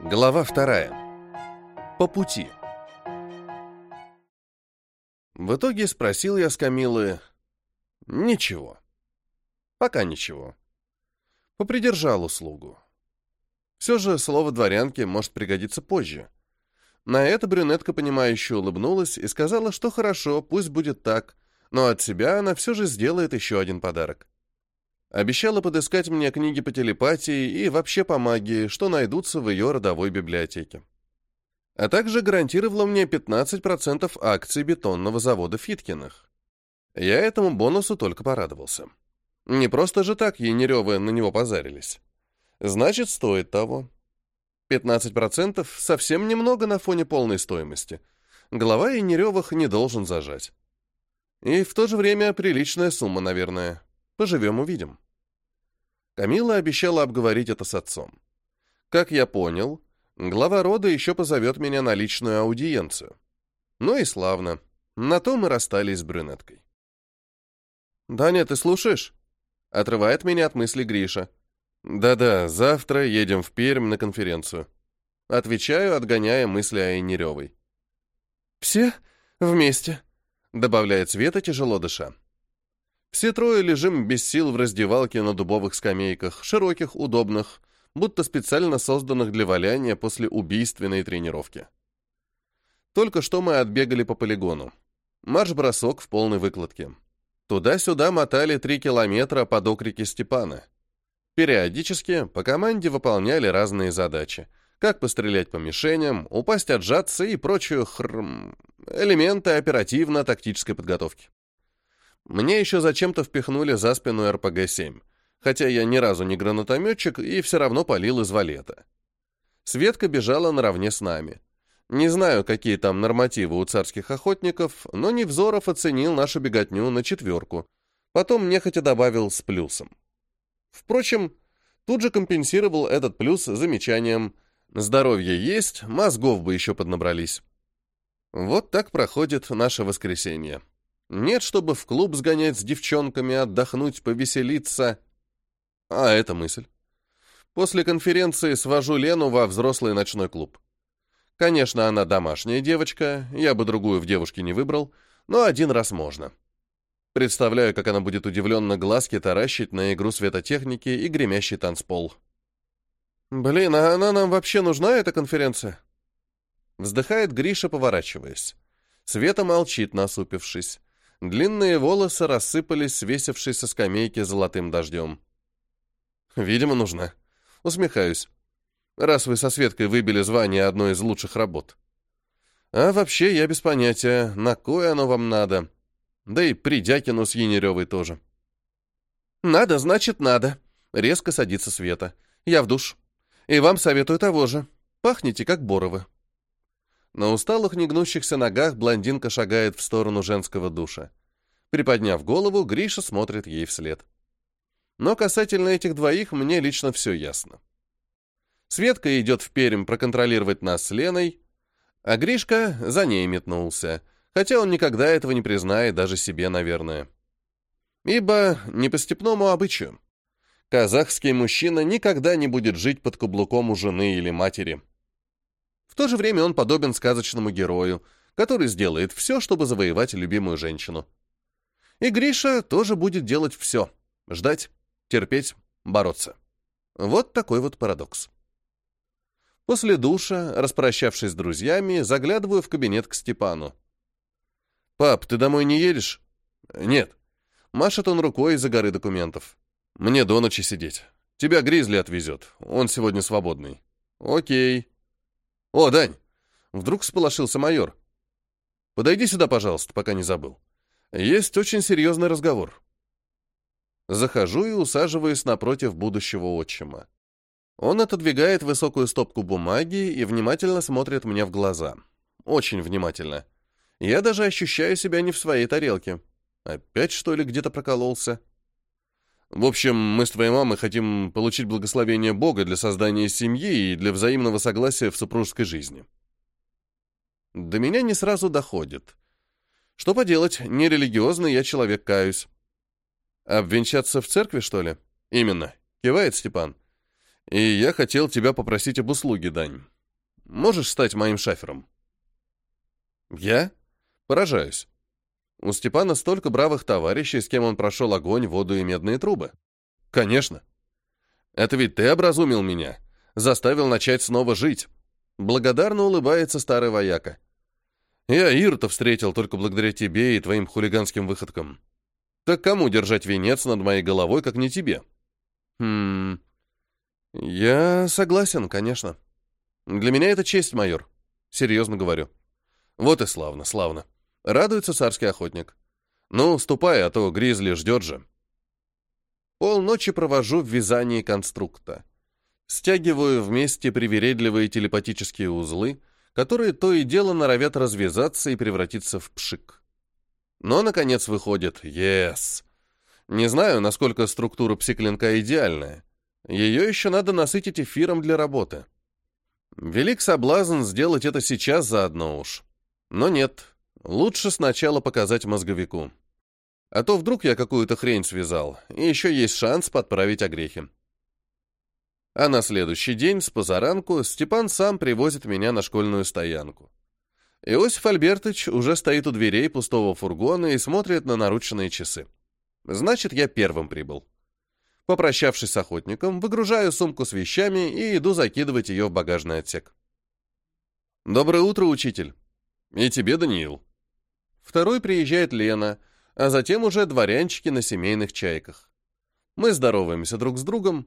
Глава вторая. По пути. В итоге спросил я с Камилы... Ничего. Пока ничего. Попридержал услугу. Все же слово дворянки может пригодиться позже. На это брюнетка, понимающе улыбнулась и сказала, что хорошо, пусть будет так, но от себя она все же сделает еще один подарок. Обещала подыскать мне книги по телепатии и вообще по магии, что найдутся в ее родовой библиотеке. А также гарантировала мне 15% акций бетонного завода Фиткиных. Я этому бонусу только порадовался. Не просто же так Янеревы на него позарились. Значит, стоит того. 15% совсем немного на фоне полной стоимости. Глава Янеревых не должен зажать. И в то же время приличная сумма, наверное. Поживем, увидим. Камила обещала обговорить это с отцом. Как я понял, глава рода еще позовет меня на личную аудиенцию. Ну и славно. На то мы расстались с брюнеткой. «Даня, ты слушаешь?» Отрывает меня от мысли Гриша. «Да-да, завтра едем в Пермь на конференцию». Отвечаю, отгоняя мысли о Инеревой. «Все вместе», — добавляет Света, тяжело дыша. Все трое лежим без сил в раздевалке на дубовых скамейках, широких, удобных, будто специально созданных для валяния после убийственной тренировки. Только что мы отбегали по полигону. Марш-бросок в полной выкладке. Туда-сюда мотали три километра под окрики Степана. Периодически по команде выполняли разные задачи. Как пострелять по мишеням, упасть отжаться и прочую хрм... элементы оперативно-тактической подготовки. Мне еще зачем-то впихнули за спину РПГ-7, хотя я ни разу не гранатометчик и все равно палил из валета. Светка бежала наравне с нами. Не знаю, какие там нормативы у царских охотников, но Невзоров оценил нашу беготню на четверку. Потом нехотя добавил с плюсом. Впрочем, тут же компенсировал этот плюс замечанием «Здоровье есть, мозгов бы еще поднабрались». Вот так проходит наше воскресенье. Нет, чтобы в клуб сгонять с девчонками, отдохнуть, повеселиться. А это мысль. После конференции свожу Лену во взрослый ночной клуб. Конечно, она домашняя девочка, я бы другую в девушке не выбрал, но один раз можно. Представляю, как она будет удивленно глазки таращить на игру светотехники и гремящий танцпол. «Блин, а она нам вообще нужна, эта конференция?» Вздыхает Гриша, поворачиваясь. Света молчит, насупившись. Длинные волосы рассыпались, свесившись со скамейки золотым дождем. «Видимо, нужна». Усмехаюсь. «Раз вы со Светкой выбили звание одной из лучших работ». «А вообще, я без понятия, на кое оно вам надо. Да и Придякину с Янеревой тоже». «Надо, значит, надо», — резко садится Света. «Я в душ. И вам советую того же. Пахните, как Боровы». На усталых, негнущихся ногах блондинка шагает в сторону женского душа. Приподняв голову, Гриша смотрит ей вслед. Но касательно этих двоих мне лично все ясно. Светка идет в Пермь проконтролировать нас с Леной, а Гришка за ней метнулся, хотя он никогда этого не признает даже себе, наверное. Ибо не по степному обычаю. Казахский мужчина никогда не будет жить под каблуком у жены или матери. В то же время он подобен сказочному герою, который сделает все, чтобы завоевать любимую женщину. И Гриша тоже будет делать все. Ждать, терпеть, бороться. Вот такой вот парадокс. После душа, распрощавшись с друзьями, заглядываю в кабинет к Степану. «Пап, ты домой не едешь?» «Нет». Машет он рукой из-за горы документов. «Мне до ночи сидеть. Тебя Гризли отвезет. Он сегодня свободный». «Окей». «О, Дань!» Вдруг всполошился майор. «Подойди сюда, пожалуйста, пока не забыл. Есть очень серьезный разговор». Захожу и усаживаюсь напротив будущего отчима. Он отодвигает высокую стопку бумаги и внимательно смотрит мне в глаза. Очень внимательно. Я даже ощущаю себя не в своей тарелке. Опять, что ли, где-то прокололся? В общем, мы с твоей мамой хотим получить благословение Бога для создания семьи и для взаимного согласия в супружеской жизни. До меня не сразу доходит. Что поделать, нерелигиозный я человек, каюсь. Обвенчаться в церкви, что ли? Именно, кивает Степан. И я хотел тебя попросить об услуге, Дань. Можешь стать моим шафером?» «Я?» Поражаюсь. У Степана столько бравых товарищей, с кем он прошел огонь, воду и медные трубы. «Конечно. Это ведь ты образумил меня, заставил начать снова жить». Благодарно улыбается старый вояка. «Я Ирта встретил только благодаря тебе и твоим хулиганским выходкам. Так кому держать венец над моей головой, как не тебе?» «Хм... Я согласен, конечно. Для меня это честь, майор. Серьезно говорю. Вот и славно, славно. Радуется царский охотник. Ну, ступай, а то Гризли ждет же. Полночи провожу в вязании конструкта. Стягиваю вместе привередливые телепатические узлы, которые то и дело норовят развязаться и превратиться в пшик. Но, наконец, выходит «Yes!». Не знаю, насколько структура псиклинка идеальная. Ее еще надо насытить эфиром для работы. Велик соблазн сделать это сейчас заодно уж. Но нет, лучше сначала показать мозговику. А то вдруг я какую-то хрень связал, и еще есть шанс подправить огрехи. А на следующий день, с позаранку, Степан сам привозит меня на школьную стоянку. Иосиф Альбертович уже стоит у дверей пустого фургона и смотрит на нарученные часы. Значит, я первым прибыл. Попрощавшись с охотником, выгружаю сумку с вещами и иду закидывать ее в багажный отсек. «Доброе утро, учитель!» «И тебе, Даниил!» Второй приезжает Лена, а затем уже дворянчики на семейных чайках. Мы здороваемся друг с другом,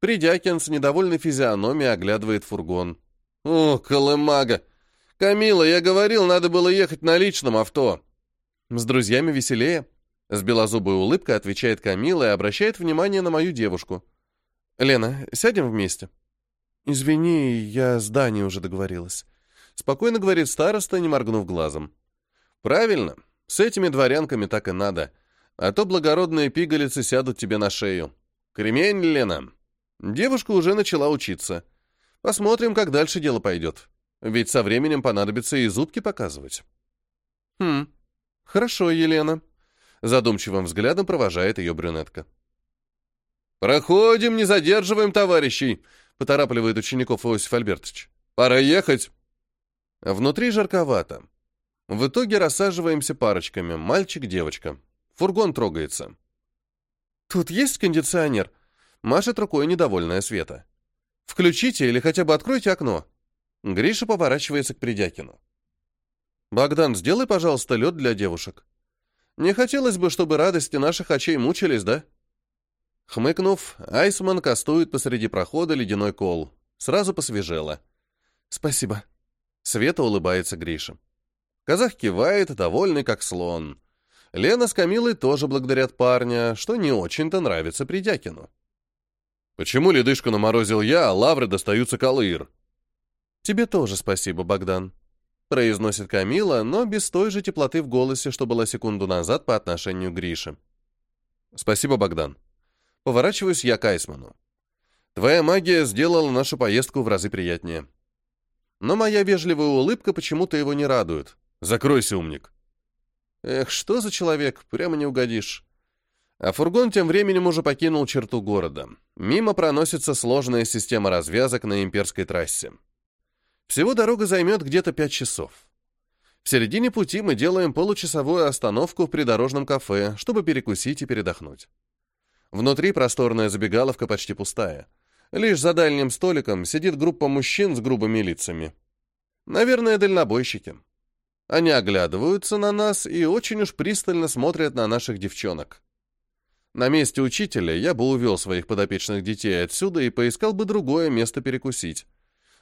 Придякин с недовольной физиономией оглядывает фургон. «О, колымага! Камила, я говорил, надо было ехать на личном авто!» «С друзьями веселее?» С белозубой улыбкой отвечает Камила и обращает внимание на мою девушку. «Лена, сядем вместе?» «Извини, я с Даней уже договорилась». Спокойно говорит староста, не моргнув глазом. «Правильно. С этими дворянками так и надо. А то благородные пигалицы сядут тебе на шею. Кремень, Лена, Девушка уже начала учиться. Посмотрим, как дальше дело пойдет. Ведь со временем понадобится и зубки показывать. Хм, хорошо, Елена. Задумчивым взглядом провожает ее брюнетка. «Проходим, не задерживаем товарищей!» — поторапливает учеников Иосиф Альбертович. «Пора ехать!» Внутри жарковато. В итоге рассаживаемся парочками, мальчик-девочка. Фургон трогается. «Тут есть кондиционер?» Машет рукой недовольная Света. «Включите или хотя бы откройте окно». Гриша поворачивается к Придякину. «Богдан, сделай, пожалуйста, лед для девушек. Не хотелось бы, чтобы радости наших очей мучились, да?» Хмыкнув, Айсман кастует посреди прохода ледяной кол. Сразу посвежело. «Спасибо». Света улыбается Грише. Казах кивает, довольный как слон. Лена с Камилой тоже благодарят парня, что не очень-то нравится Придякину. Почему ледышку наморозил я, а лавры достаются Калыр? Тебе тоже спасибо, Богдан. Произносит Камила, но без той же теплоты в голосе, что была секунду назад по отношению к Грише. Спасибо, Богдан. Поворачиваюсь я к Айсману. Твоя магия сделала нашу поездку в разы приятнее. Но моя вежливая улыбка почему-то его не радует. Закройся, умник. Эх, что за человек, прямо не угодишь. А фургон тем временем уже покинул черту города. Мимо проносится сложная система развязок на имперской трассе. Всего дорога займет где-то пять часов. В середине пути мы делаем получасовую остановку в придорожном кафе, чтобы перекусить и передохнуть. Внутри просторная забегаловка почти пустая. Лишь за дальним столиком сидит группа мужчин с грубыми лицами. Наверное, дальнобойщики. Они оглядываются на нас и очень уж пристально смотрят на наших девчонок. На месте учителя я бы увел своих подопечных детей отсюда и поискал бы другое место перекусить.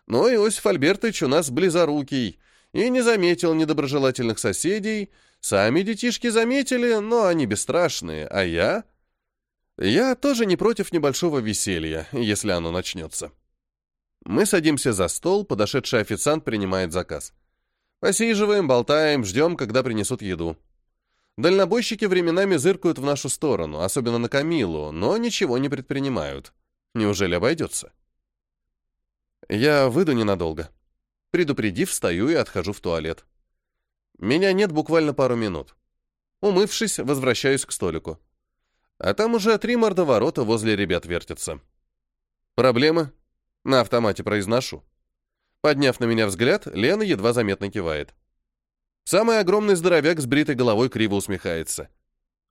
Но Иосиф Альбертович у нас близорукий и не заметил недоброжелательных соседей. Сами детишки заметили, но они бесстрашные, а я... Я тоже не против небольшого веселья, если оно начнется. Мы садимся за стол, подошедший официант принимает заказ. Посиживаем, болтаем, ждем, когда принесут еду. Дальнобойщики временами зыркают в нашу сторону, особенно на Камилу, но ничего не предпринимают. Неужели обойдется? Я выйду ненадолго. Предупредив, встаю и отхожу в туалет. Меня нет буквально пару минут. Умывшись, возвращаюсь к столику. А там уже три мордоворота возле ребят вертятся. Проблемы? На автомате произношу. Подняв на меня взгляд, Лена едва заметно кивает. Самый огромный здоровяк с бритой головой криво усмехается.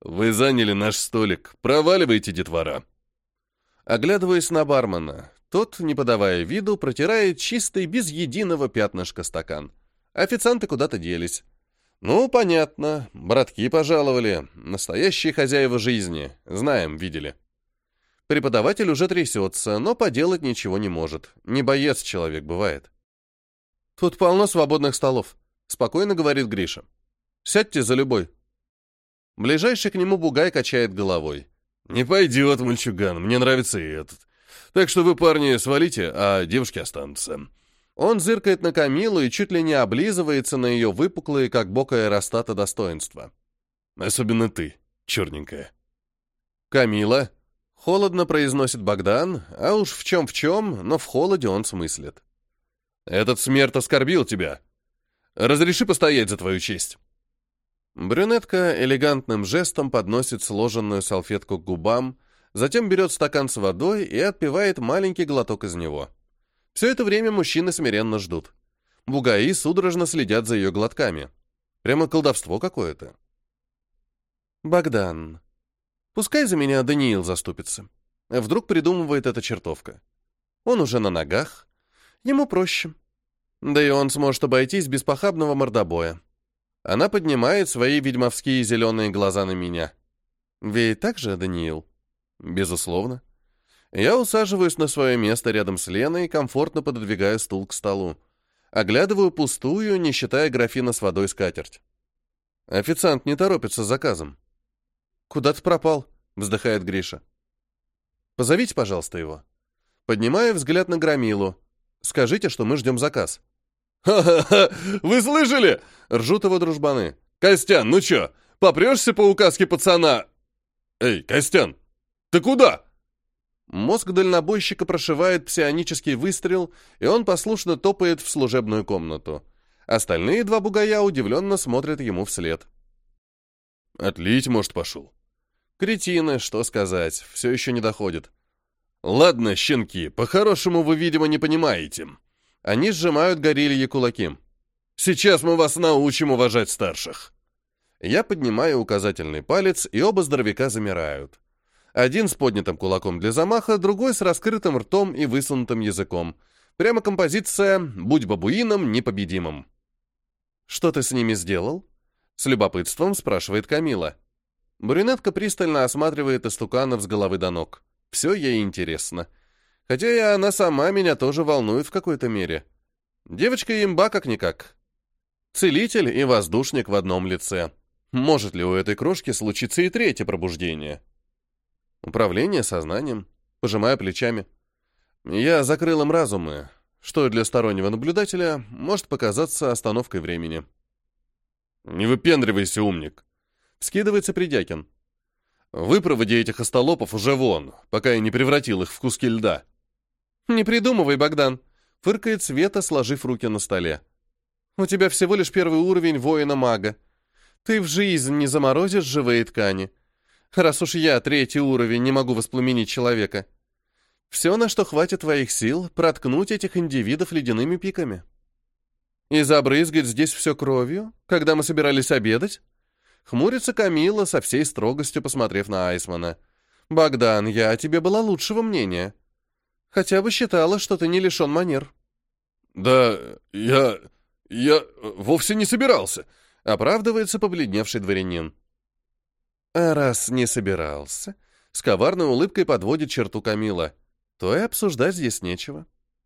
«Вы заняли наш столик. Проваливайте, детвора». Оглядываясь на бармена, тот, не подавая виду, протирает чистый, без единого пятнышка стакан. Официанты куда-то делись. Ну, понятно, братки пожаловали. Настоящие хозяева жизни. Знаем, видели. Преподаватель уже трясется, но поделать ничего не может. Не боец человек бывает. Тут полно свободных столов. Спокойно говорит Гриша. Сядьте за любой. Ближайший к нему бугай качает головой. «Не пойдет, мальчуган, мне нравится и этот. Так что вы, парни, свалите, а девушки останутся». Он зыркает на Камилу и чуть ли не облизывается на ее выпуклые, как бока аэростата, достоинства. «Особенно ты, черненькая». «Камила», — холодно произносит Богдан, а уж в чем в чем, но в холоде он смыслит. «Этот смерть оскорбил тебя. Разреши постоять за твою честь». Брюнетка элегантным жестом подносит сложенную салфетку к губам, затем берет стакан с водой и отпивает маленький глоток из него. Все это время мужчины смиренно ждут. Бугаи судорожно следят за ее глотками. Прямо колдовство какое-то. Богдан. Пускай за меня Даниил заступится. Вдруг придумывает эта чертовка. Он уже на ногах. Ему проще. Да и он сможет обойтись без похабного мордобоя. Она поднимает свои ведьмовские зеленые глаза на меня. Ведь так же, Даниил? Безусловно. Я усаживаюсь на свое место рядом с Леной и комфортно пододвигаю стул к столу. Оглядываю пустую, не считая графина с водой скатерть. Официант не торопится с заказом. «Куда ты пропал?» — вздыхает Гриша. «Позовите, пожалуйста, его». Поднимаю взгляд на Громилу. «Скажите, что мы ждем заказ». «Ха-ха-ха! Вы слышали?» — ржут его дружбаны. «Костян, ну чё, попрёшься по указке пацана?» «Эй, Костян, ты куда?» Мозг дальнобойщика прошивает псионический выстрел, и он послушно топает в служебную комнату. Остальные два бугая удивленно смотрят ему вслед. «Отлить, может, пошел?» «Кретины, что сказать, все еще не доходит». «Ладно, щенки, по-хорошему вы, видимо, не понимаете». Они сжимают горильи кулаки. «Сейчас мы вас научим уважать старших». Я поднимаю указательный палец, и оба здоровяка замирают. Один с поднятым кулаком для замаха, другой с раскрытым ртом и высунутым языком. Прямо композиция «Будь бабуином непобедимым». «Что ты с ними сделал?» С любопытством спрашивает Камила. Брюнетка пристально осматривает истуканов с головы до ног. Все ей интересно. Хотя и она сама меня тоже волнует в какой-то мере. Девочка имба как-никак. Целитель и воздушник в одном лице. Может ли у этой крошки случиться и третье пробуждение? Управление сознанием. Пожимая плечами. Я закрыл им разумы, что для стороннего наблюдателя может показаться остановкой времени. «Не выпендривайся, умник!» Скидывается Придякин. «Выпроводи этих остолопов уже вон, пока я не превратил их в куски льда». «Не придумывай, Богдан!» — фыркает Света, сложив руки на столе. «У тебя всего лишь первый уровень воина-мага. Ты в жизнь не заморозишь живые ткани. Раз уж я, третий уровень, не могу воспламенить человека. Все, на что хватит твоих сил, проткнуть этих индивидов ледяными пиками. И забрызгать здесь все кровью, когда мы собирались обедать?» Хмурится Камила, со всей строгостью посмотрев на Айсмана. «Богдан, я о тебе была лучшего мнения». Хотя бы считала, что ты не лишен манер. Да, я... я вовсе не собирался, оправдывается побледневший дворянин. А раз не собирался, с коварной улыбкой подводит черту Камила, то и обсуждать здесь нечего.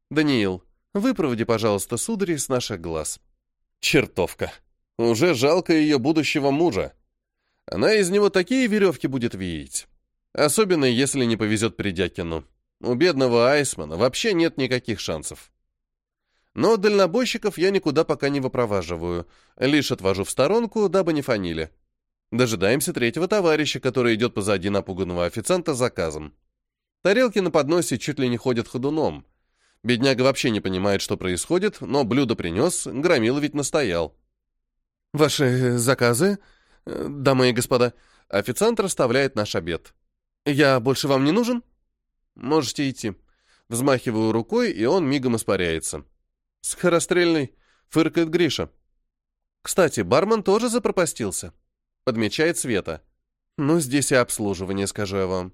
Даниил, выпроводи, пожалуйста, судари с наших глаз. Чертовка. Уже жалко ее будущего мужа. Она из него такие веревки будет видеть. Особенно, если не повезет Придякину. У бедного Айсмана вообще нет никаких шансов. Но дальнобойщиков я никуда пока не выпроваживаю, лишь отвожу в сторонку, дабы не фанили. Дожидаемся третьего товарища, который идет позади напуганного официанта с заказом. Тарелки на подносе чуть ли не ходят ходуном. Бедняга вообще не понимает, что происходит, но блюдо принес, громил ведь настоял. «Ваши заказы, дамы и господа?» Официант расставляет наш обед. «Я больше вам не нужен?» «Можете идти. Взмахиваю рукой, и он мигом испаряется. «Скорострельный», — фыркает Гриша. «Кстати, бармен тоже запропастился», — подмечает Света. «Ну, здесь и обслуживание, скажу я вам».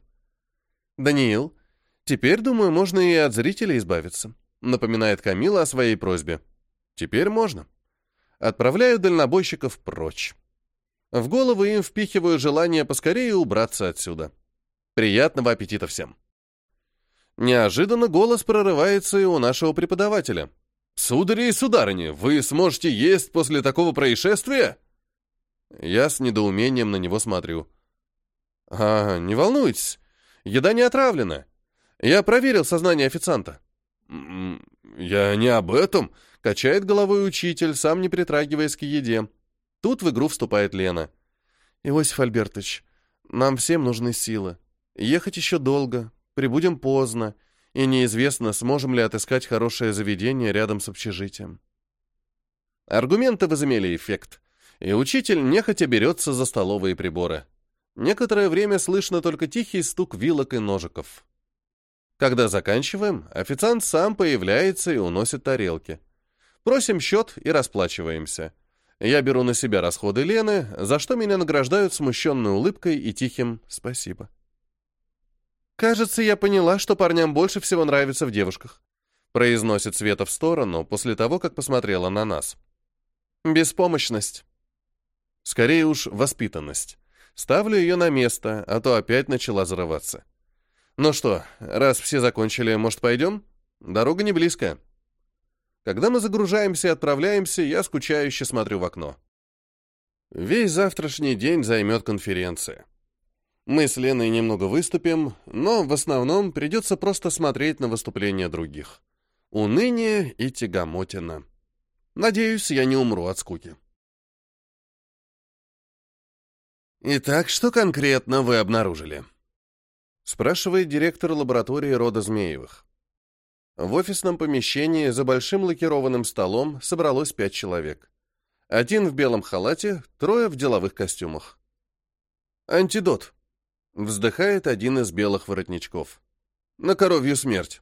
«Даниил, теперь, думаю, можно и от зрителей избавиться», — напоминает Камила о своей просьбе. «Теперь можно». Отправляю дальнобойщиков прочь. В голову им впихиваю желание поскорее убраться отсюда. Приятного аппетита всем. Неожиданно голос прорывается и у нашего преподавателя. «Судари и сударыни, вы сможете есть после такого происшествия?» Я с недоумением на него смотрю. «А, не волнуйтесь, еда не отравлена. Я проверил сознание официанта». «Я не об этом», — качает головой учитель, сам не притрагиваясь к еде. Тут в игру вступает Лена. «Иосиф Альбертович, нам всем нужны силы. Ехать еще долго, прибудем поздно, и неизвестно, сможем ли отыскать хорошее заведение рядом с общежитием. Аргументы возымели эффект, и учитель нехотя берется за столовые приборы. Некоторое время слышно только тихий стук вилок и ножиков. Когда заканчиваем, официант сам появляется и уносит тарелки. Просим счет и расплачиваемся. Я беру на себя расходы Лены, за что меня награждают смущенной улыбкой и тихим «спасибо». «Кажется, я поняла, что парням больше всего нравится в девушках», произносит Света в сторону после того, как посмотрела на нас. «Беспомощность». Скорее уж, воспитанность. Ставлю ее на место, а то опять начала зарываться. Ну что, раз все закончили, может, пойдем? Дорога не близкая. Когда мы загружаемся и отправляемся, я скучающе смотрю в окно. Весь завтрашний день займет конференция. Мы с Леной немного выступим, но в основном придется просто смотреть на выступления других. Уныние и тягомотина. Надеюсь, я не умру от скуки. «Итак, что конкретно вы обнаружили?» спрашивает директор лаборатории рода Змеевых. В офисном помещении за большим лакированным столом собралось пять человек. Один в белом халате, трое в деловых костюмах. «Антидот», Вздыхает один из белых воротничков. На коровью смерть.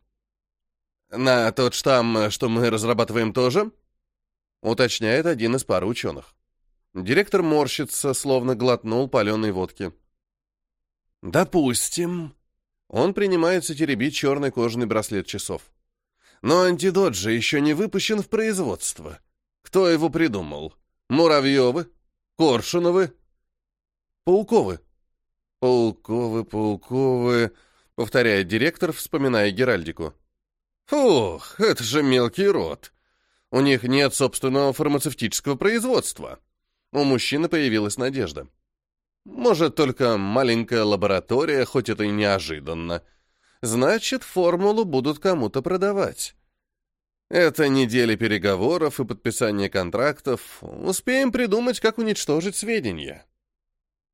На тот штамм, что мы разрабатываем тоже? Уточняет один из пары ученых. Директор морщится, словно глотнул паленой водки. Допустим. Он принимается теребить черный кожаный браслет часов. Но антидот же еще не выпущен в производство. Кто его придумал? Муравьевы? Коршуновы? Пауковы? «Пауковы, пауковы», — повторяет директор, вспоминая Геральдику. «Фух, это же мелкий род. У них нет собственного фармацевтического производства». У мужчины появилась надежда. «Может, только маленькая лаборатория, хоть это и неожиданно. Значит, формулу будут кому-то продавать». Это недели переговоров и подписания контрактов. Успеем придумать, как уничтожить сведения.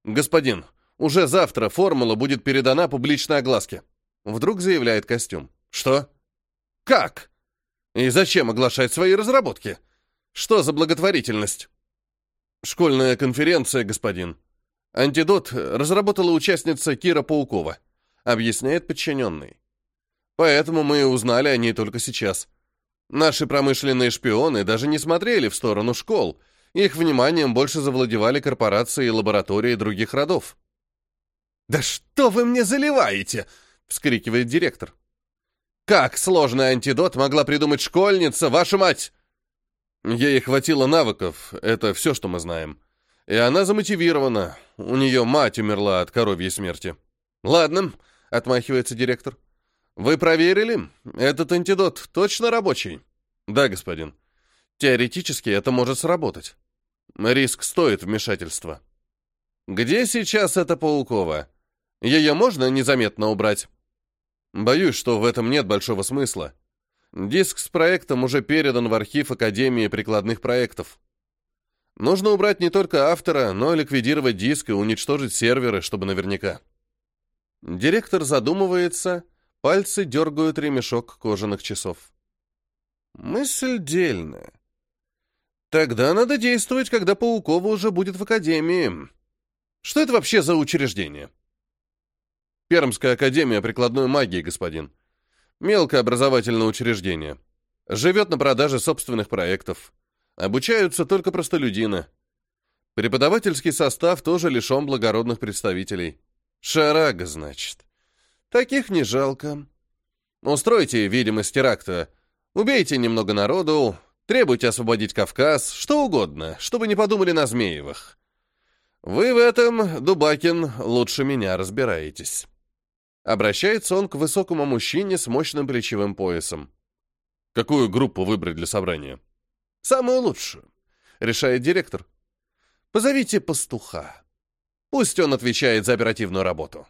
Господин, уже завтра формула будет передана публичной огласке. Вдруг заявляет костюм. Что? Как? И зачем оглашать свои разработки? Что за благотворительность? Школьная конференция, господин. Антидот разработала участница Кира Паукова, объясняет подчиненный. Поэтому мы узнали о ней только сейчас. Наши промышленные шпионы даже не смотрели в сторону школ. Их вниманием больше завладевали корпорации и лаборатории других родов. «Да что вы мне заливаете?» — вскрикивает директор. «Как сложный антидот могла придумать школьница, ваша мать?» Ей хватило навыков, это все, что мы знаем. И она замотивирована. У нее мать умерла от коровьей смерти. «Ладно», — отмахивается директор. «Вы проверили? Этот антидот точно рабочий?» «Да, господин. Теоретически это может сработать. Риск стоит вмешательства». «Где сейчас эта Паукова?» Ее можно незаметно убрать? Боюсь, что в этом нет большого смысла. Диск с проектом уже передан в архив Академии прикладных проектов. Нужно убрать не только автора, но и ликвидировать диск и уничтожить серверы, чтобы наверняка. Директор задумывается, пальцы дергают ремешок кожаных часов. Мысль дельная. Тогда надо действовать, когда Паукова уже будет в Академии. Что это вообще за учреждение? Пермская академия прикладной магии, господин. Мелкое образовательное учреждение. Живет на продаже собственных проектов. Обучаются только простолюдины. Преподавательский состав тоже лишен благородных представителей. Шарага, значит. Таких не жалко. Устройте видимость теракта. Убейте немного народу, требуйте освободить Кавказ, что угодно, чтобы не подумали на Змеевых. Вы в этом, Дубакин, лучше меня разбираетесь. Обращается он к высокому мужчине с мощным плечевым поясом. Какую группу выбрать для собрания? Самую лучшую, решает директор. Позовите пастуха. Пусть он отвечает за оперативную работу.